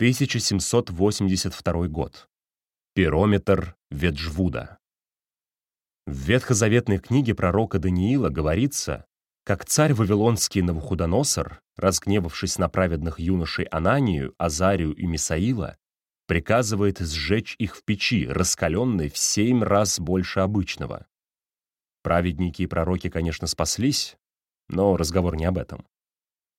1782 год. Пирометр Веджвуда. В ветхозаветной книге пророка Даниила говорится, как царь Вавилонский Навуходоносор, разгневавшись на праведных юношей Ананию, Азарию и Мисаила, приказывает сжечь их в печи, раскаленной в семь раз больше обычного. Праведники и пророки, конечно, спаслись, но разговор не об этом.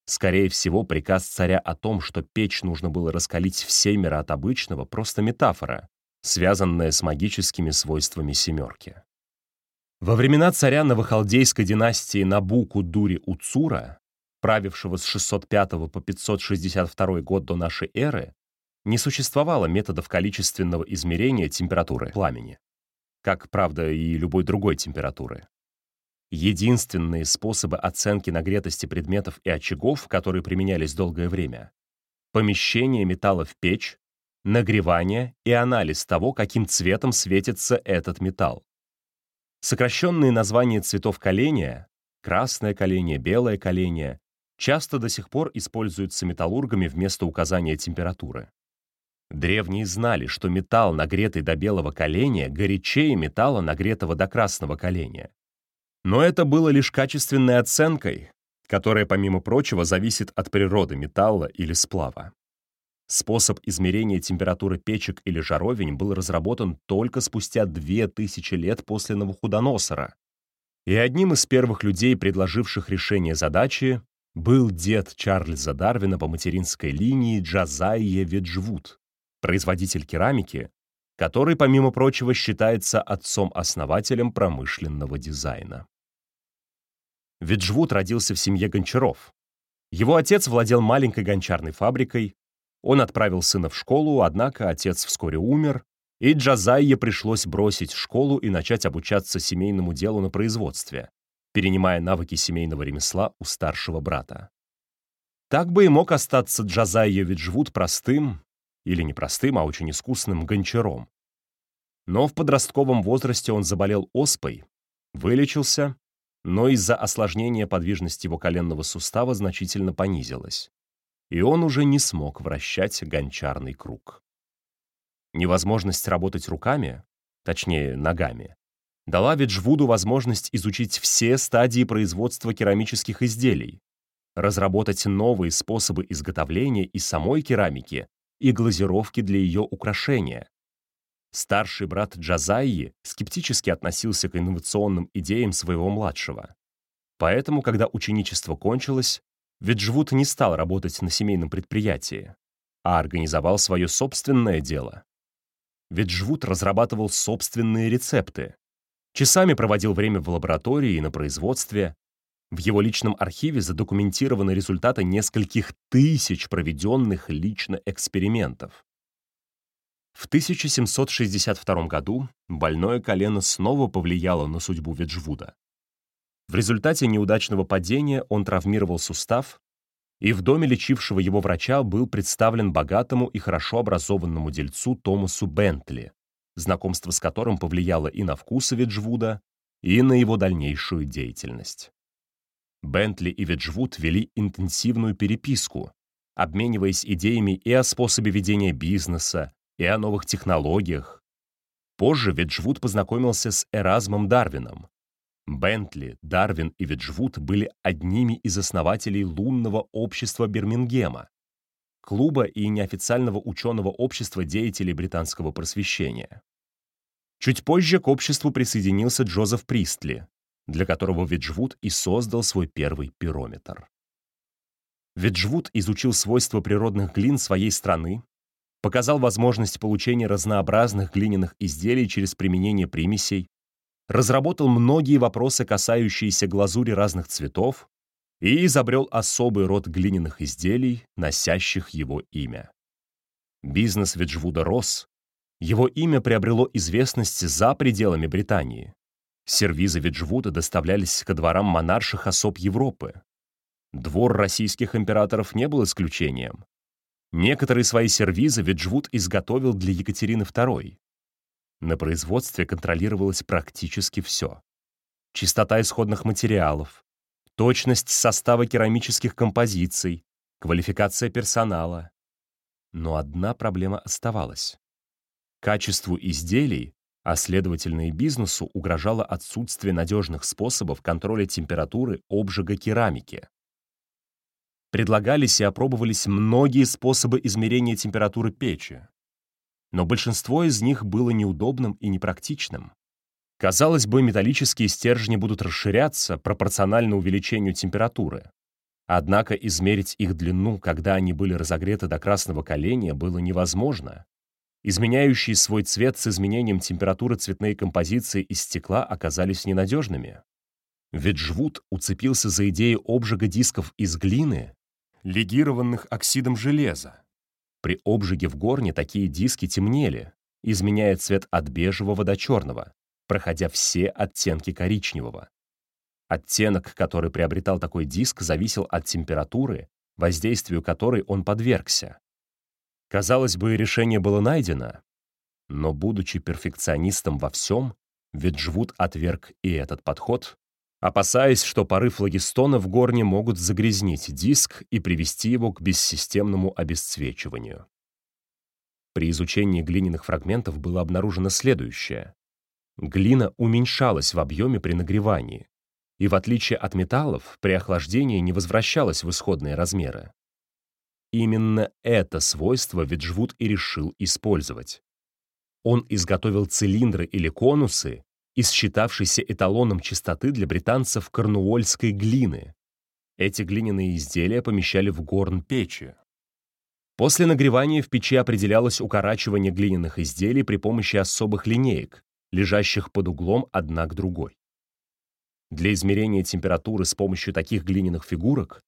Скорее всего, приказ царя о том, что печь нужно было раскалить в семеро от обычного, просто метафора, связанная с магическими свойствами семерки. Во времена царя новохалдейской династии Набуку-Дури-Уцура, правившего с 605 по 562 год до нашей эры, не существовало методов количественного измерения температуры пламени, как, правда, и любой другой температуры. Единственные способы оценки нагретости предметов и очагов, которые применялись долгое время — помещение металла в печь, нагревание и анализ того, каким цветом светится этот металл. Сокращенные названия цветов каления — красное каление, белое каление — часто до сих пор используются металлургами вместо указания температуры. Древние знали, что металл, нагретый до белого каления, горячее металла, нагретого до красного каления. Но это было лишь качественной оценкой, которая, помимо прочего, зависит от природы металла или сплава. Способ измерения температуры печек или жаровень был разработан только спустя 2000 лет после Навуходоносора. И одним из первых людей, предложивших решение задачи, был дед Чарльза Дарвина по материнской линии Джазайе Веджвуд, производитель керамики, который, помимо прочего, считается отцом-основателем промышленного дизайна. Веджвуд родился в семье гончаров. Его отец владел маленькой гончарной фабрикой, он отправил сына в школу, однако отец вскоре умер, и Джазайе пришлось бросить школу и начать обучаться семейному делу на производстве, перенимая навыки семейного ремесла у старшего брата. Так бы и мог остаться Джазайе Виджвуд простым, или не простым, а очень искусным гончаром. Но в подростковом возрасте он заболел оспой, вылечился, но из-за осложнения подвижность его коленного сустава значительно понизилась и он уже не смог вращать гончарный круг. Невозможность работать руками, точнее, ногами, дала Веджвуду возможность изучить все стадии производства керамических изделий, разработать новые способы изготовления и самой керамики, и глазировки для ее украшения. Старший брат Джазайи скептически относился к инновационным идеям своего младшего. Поэтому, когда ученичество кончилось, ведь Жвуд не стал работать на семейном предприятии, а организовал свое собственное дело. Ведь Жвуд разрабатывал собственные рецепты, часами проводил время в лаборатории и на производстве. В его личном архиве задокументированы результаты нескольких тысяч проведенных лично экспериментов. В 1762 году больное колено снова повлияло на судьбу Веджвуда. В результате неудачного падения он травмировал сустав, и в доме лечившего его врача был представлен богатому и хорошо образованному дельцу Томасу Бентли, знакомство с которым повлияло и на вкусы Веджвуда, и на его дальнейшую деятельность. Бентли и Веджвуд вели интенсивную переписку, обмениваясь идеями и о способе ведения бизнеса, и о новых технологиях. Позже Веджвуд познакомился с Эразмом Дарвином, Бентли, Дарвин и Веджвуд были одними из основателей лунного общества Бирмингема, клуба и неофициального ученого общества деятелей британского просвещения. Чуть позже к обществу присоединился Джозеф Пристли, для которого Веджвуд и создал свой первый пирометр. Веджвуд изучил свойства природных глин своей страны, показал возможность получения разнообразных глиняных изделий через применение примесей, разработал многие вопросы, касающиеся глазури разных цветов, и изобрел особый род глиняных изделий, носящих его имя. Бизнес Веджвуда рос, его имя приобрело известность за пределами Британии. Сервизы Веджвуда доставлялись ко дворам монарших особ Европы. Двор российских императоров не был исключением. Некоторые свои сервизы Веджвуд изготовил для Екатерины II. На производстве контролировалось практически все. Чистота исходных материалов, точность состава керамических композиций, квалификация персонала. Но одна проблема оставалась. Качеству изделий, а следовательно и бизнесу, угрожало отсутствие надежных способов контроля температуры обжига керамики. Предлагались и опробовались многие способы измерения температуры печи, но большинство из них было неудобным и непрактичным. Казалось бы, металлические стержни будут расширяться пропорционально увеличению температуры. Однако измерить их длину, когда они были разогреты до красного коленя, было невозможно. Изменяющие свой цвет с изменением температуры цветные композиции из стекла оказались ненадежными. Веджвуд уцепился за идею обжига дисков из глины, легированных оксидом железа. При обжиге в горне такие диски темнели, изменяя цвет от бежевого до черного, проходя все оттенки коричневого. Оттенок, который приобретал такой диск, зависел от температуры, воздействию которой он подвергся. Казалось бы, решение было найдено, но, будучи перфекционистом во всем, Веджвуд отверг и этот подход, опасаясь, что пары флагистона в горне могут загрязнить диск и привести его к бессистемному обесцвечиванию. При изучении глиняных фрагментов было обнаружено следующее. Глина уменьшалась в объеме при нагревании, и, в отличие от металлов, при охлаждении не возвращалась в исходные размеры. Именно это свойство Веджвуд и решил использовать. Он изготовил цилиндры или конусы из считавшейся эталоном чистоты для британцев корнуольской глины. Эти глиняные изделия помещали в горн печи. После нагревания в печи определялось укорачивание глиняных изделий при помощи особых линеек, лежащих под углом одна к другой. Для измерения температуры с помощью таких глиняных фигурок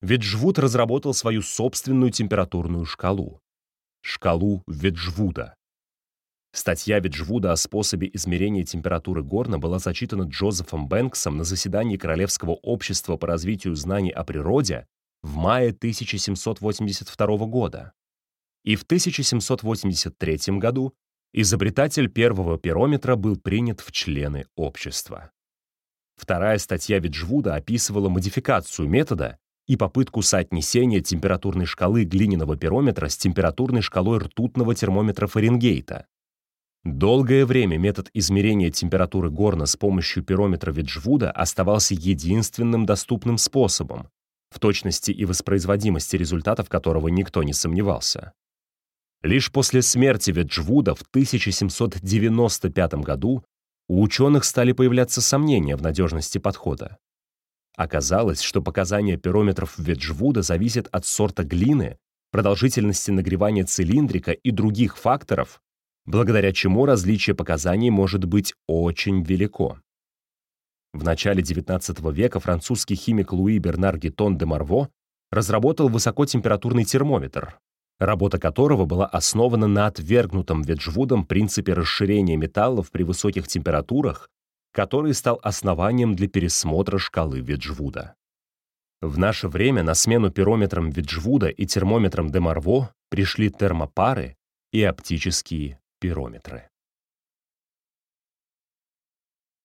Веджвуд разработал свою собственную температурную шкалу — шкалу Веджвуда. Статья Веджвуда о способе измерения температуры горна была зачитана Джозефом Бэнксом на заседании Королевского общества по развитию знаний о природе в мае 1782 года. И в 1783 году изобретатель первого пирометра был принят в члены общества. Вторая статья Веджвуда описывала модификацию метода и попытку соотнесения температурной шкалы глиняного пирометра с температурной шкалой ртутного термометра Фаренгейта. Долгое время метод измерения температуры горна с помощью пирометра Веджвуда оставался единственным доступным способом, в точности и воспроизводимости результатов которого никто не сомневался. Лишь после смерти Веджвуда в 1795 году у ученых стали появляться сомнения в надежности подхода. Оказалось, что показания пирометров Веджвуда зависят от сорта глины, продолжительности нагревания цилиндрика и других факторов, благодаря чему различие показаний может быть очень велико. В начале XIX века французский химик Луи Бернар Гетон де Марво разработал высокотемпературный термометр, работа которого была основана на отвергнутом Веджвудом принципе расширения металлов при высоких температурах который стал основанием для пересмотра шкалы Веджвуда. В наше время на смену пирометрам Веджвуда и термометрам Демарво пришли термопары и оптические пирометры.